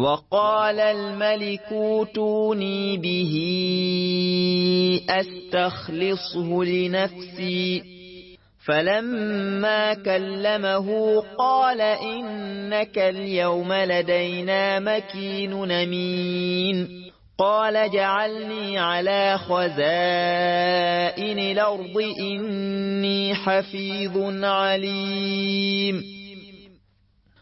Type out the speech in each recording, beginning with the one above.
وقال الملك أوتوني به أستخلصه لنفسي. فلما كلمه قال إنك اليوم لدينا مكين نمين قال جعلني على خزائن الأرض إني حفيظ عليم.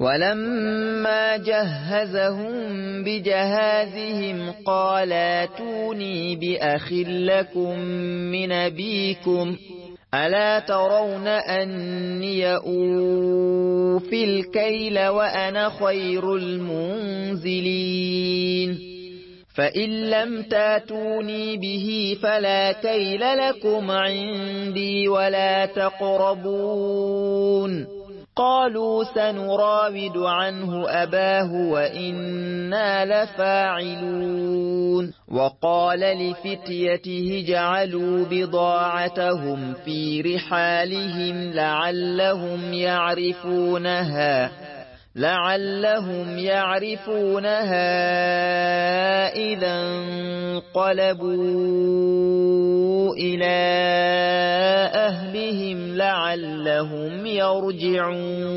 ولما جهزهم بجهازهم قال أتوني بأخ لكم من أبيكم. ألا ترون أني أوفي الكيل وأنا خير المنزلين. فإن لم تاتوني به فلا كيل لكم عندي ولا تقربون. قالوا سنراود عنه أباه وإنا لفاعلون. وقال لفتيته جعلوا بضاعتهم في رحالهم لعلهم يعرفونها. لعلهم يعرفونها إذا انقلبوا إلى أهلهم لعلهم يرجعون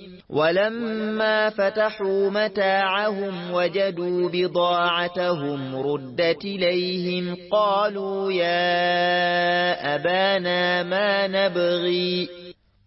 ولما فتحوا متاعهم وجدوا بضاعتهم ردت إليهم قالوا يا أبانا ما نبغي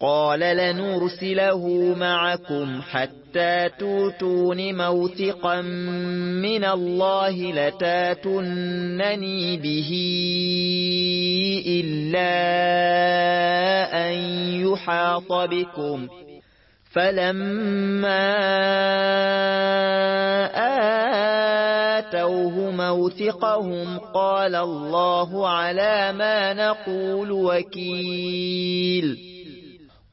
قال لنرسله معكم حتى توتون موثقا من الله لتاتنني به إلا أن يحاط بكم. فلما آتوه موثقهم قال الله على ما نقول وكيل.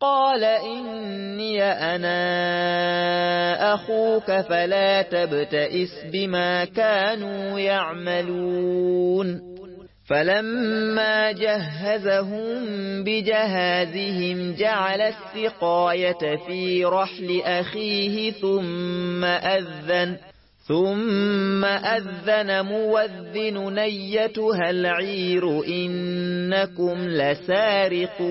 قال إني أنا أخوك فلا تبتئس بما كانوا يعملون فلما جهزهم بجهازهم جعل السقاية في رحل أخيه ثم أذن ثم أذن موذن نيتها العير إنكم لسارقون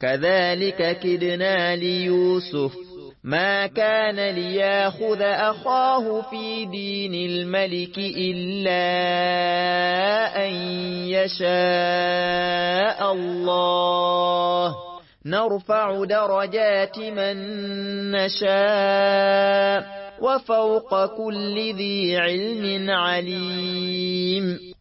كذلك كدنا ليوسف. ما كان ليأخذ أخاه في دين الملك إلا أن يشاء الله. نرفع درجات من نشاء وفوق كل ذي علم عليم.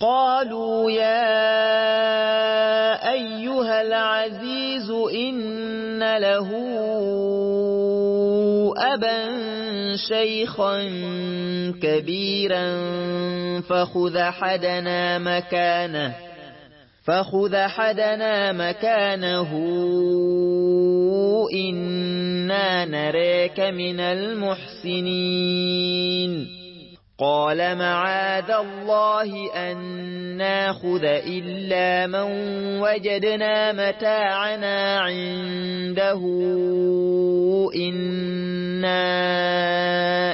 قالوا يا أيها العزيز إن له أبا شيخا كبيرا فخذ حدنا مكانه فخذ حدنا مكانه إنا نريك من المحسنين. قال معاذ الله أن ناخذ إلا من وجدنا متاعنا عنده إنا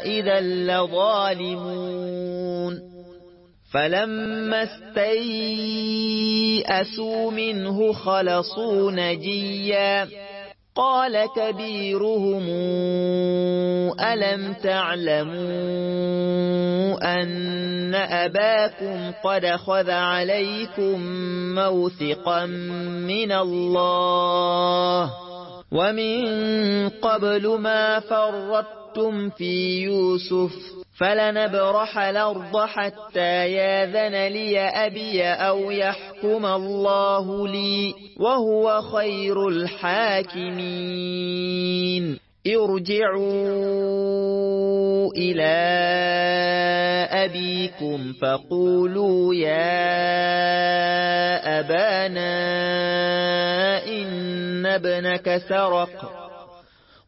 إذا لظالمون فلما استيئسوا منه خلصوا نجيا قال كبيرهم ألم تعلموا أن أباكم قد خذ عليكم موثقا من الله؟ ومن قبل ما فرطتم في يوسف فلنبرح الأرض حتى ياذن لي أبي أو يحكم الله لي وهو خير الحاكمين. ارجعوا إلى أبيكم فقولوا يا أبانا إن ابنك سرق.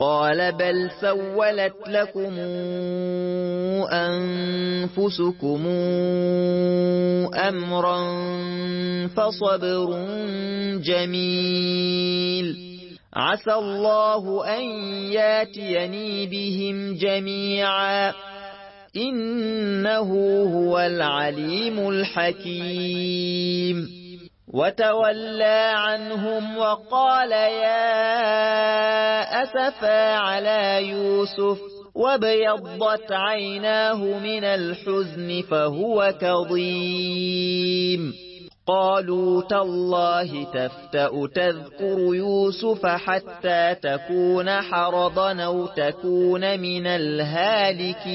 قال بل سولت لكم أنفسكم أمرا فصبر جميل. عسى الله أن ياتيني بهم جميعا. إنه هو العليم الحكيم. وتولى عنهم وقال يا أسفا على يوسف وبيضت عيناه من الحزن فهو كظيم. قالوا تالله تفتأ تذكر يوسف حتى تكون حرضا أو تكون من الهالكين.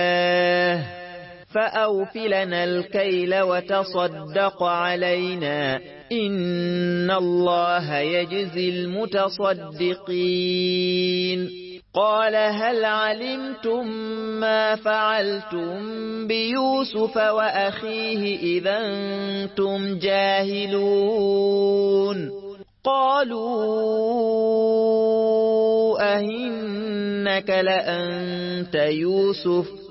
فأوفلنا الكيل وتصدق علينا إن الله يجزي المتصدقين. قال هل علمتم ما فعلتم بيوسف وأخيه إذا أنتم جاهلون؟ قالوا أهنك لأنت يوسف.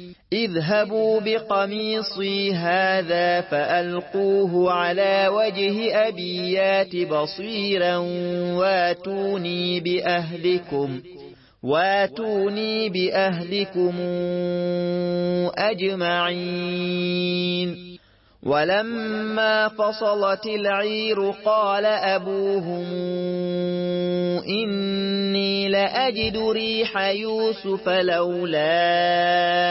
اذهبوا بقميصي هذا فألقوه على وجه أبيات بصيرا واتوني بأهلكم واتوني بأهلكم أجمعين ولما فصلت العير قال أبوهم إني لأجد ريح يوسف لولا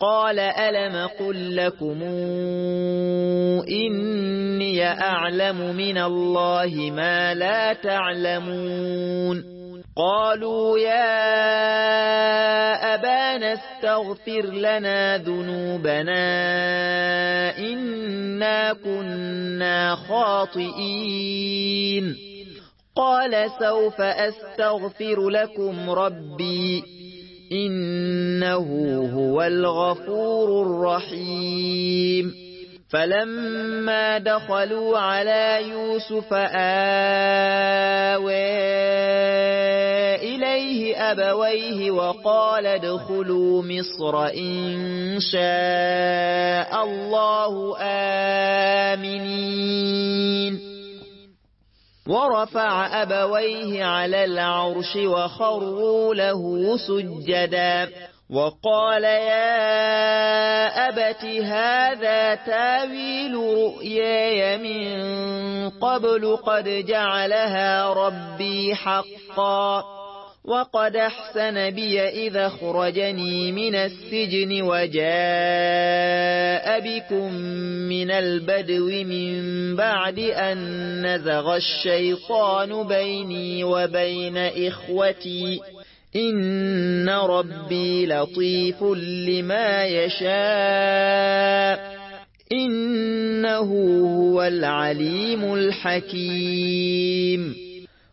قال ألم قل لكم إني أعلم من الله ما لا تعلمون قالوا يا أبانا استغفر لنا ذنوبنا إنا كنا خاطئين قال سوف أستغفر لكم ربي إنه هو الغفور الرحيم. فلما دخلوا على يوسف آوى إليه أبويه وقال ادخلوا مصر إن شاء الله آمنين. ورفع أبويه على العرش وخروا له سجداً. وقال يا أبت هذا تاويل رؤياي من قبل قد جعلها ربي حقا. وقد أحسن بي إذا خرجني من السجن وجاء بكم من البدو من بعد أن نزغ الشيطان بيني وبين إخوتي إن ربي لطيف لما يشاء إنه هو العليم الحكيم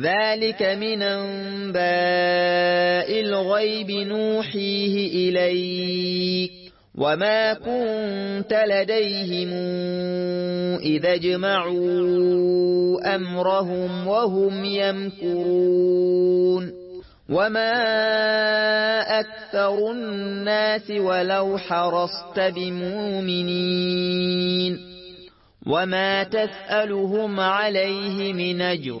ذلك من أنباء الغيب نوحيه إليك وما كنت لديهم إذا جمعوا أمرهم وهم يمكرون وما أكثر الناس ولو حرصت بمؤمنين وما تسألهم عليه من أجر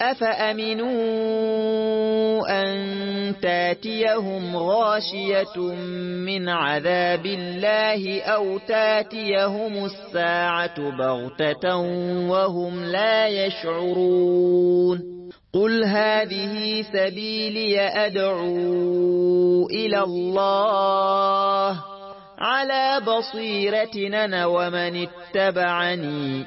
أفأمنوا أن تاتيهم غاشية من عذاب الله أو تاتيهم الساعة بغتة وهم لا يشعرون قل هذه سبيلي أدعو إلى الله على بصيرتنا ومن اتبعني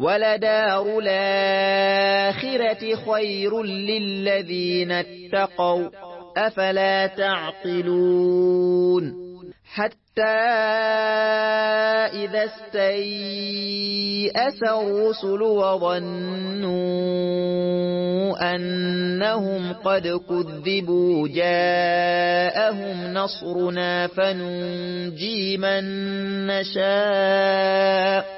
ولدار الآخرة خير للذين اتقوا أفلا تعقلون؟ حتى إذا استيأس الرسل وظنوا أنهم قد كذبوا جاءهم نصرنا فننجي من نشاء.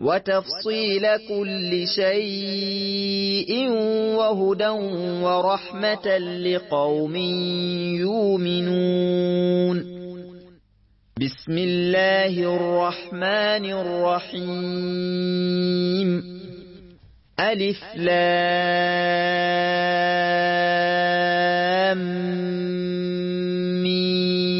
وتفصيل كل شيء وهدى ورحمة لقوم يؤمنون. بسم الله الرحمن الرحيم. ألف لام ميم.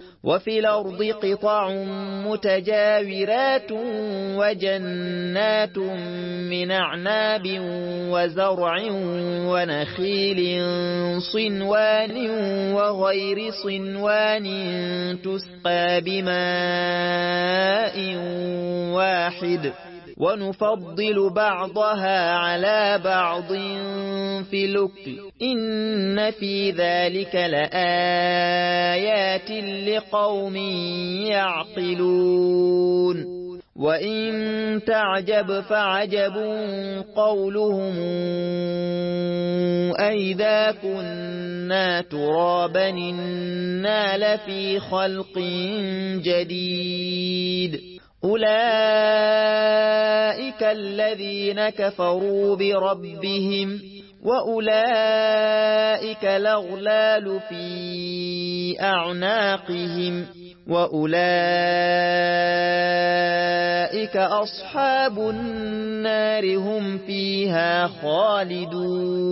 وفي الأرض قطع متجاورات وجنات من أعناب وزرع ونخيل صنوان وغير صنوان تسقى بماء واحد. ونفضل بعضها على بعض في لكل إن في ذلك لآيات لقوم يعقلون. وإن تعجب فعجب قولهم أئذا كنا ترابا إنا لفي خلق جديد. أولئك الذين كفروا بربهم وأولئك الأغلال في أعناقهم وأولئك أصحاب النار هم فيها خالدون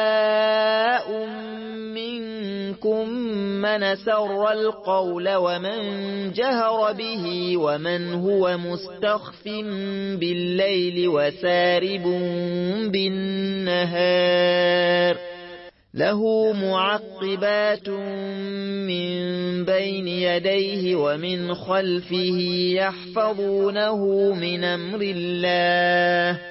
من سر القول ومن جهر به ومن هو مستخف بالليل وسارب بالنهار له معقبات من بين يديه ومن خلفه يحفظونه من أمر الله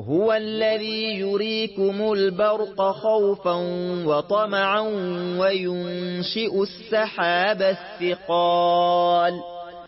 هو الذي يريكم البرق خوفا وطمعا وينشئ السحاب الثقال.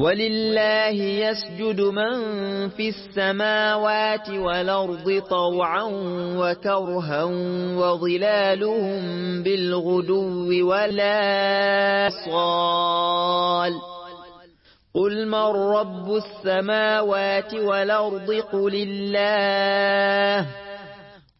ولله يسجد من في السماوات والأرض طوعا وكرها وظلالهم بالغدو ولا صال. قل من رب السماوات والأرض؟ قل الله.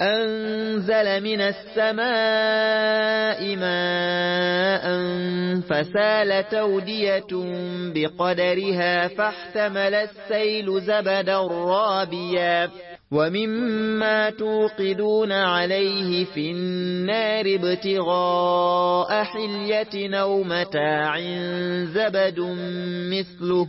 أنزل من السماء ماء فسال تودية بقدرها فاحتمل السيل زبدا رابيا ومما توقدون عليه في النار ابتغاء حلية أو متاع زبد مثله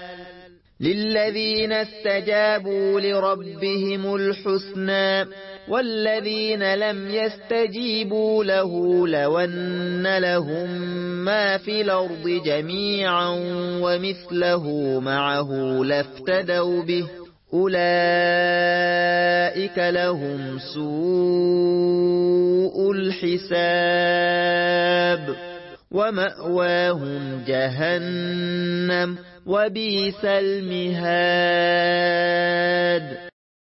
للذين استجابوا لربهم الحسنى والذين لم يستجيبوا له لون لهم ما في الأرض جميعا ومثله معه لافتدوا به أولئك لهم سوء الحساب ومأواهم جهنم وبيس المهاد.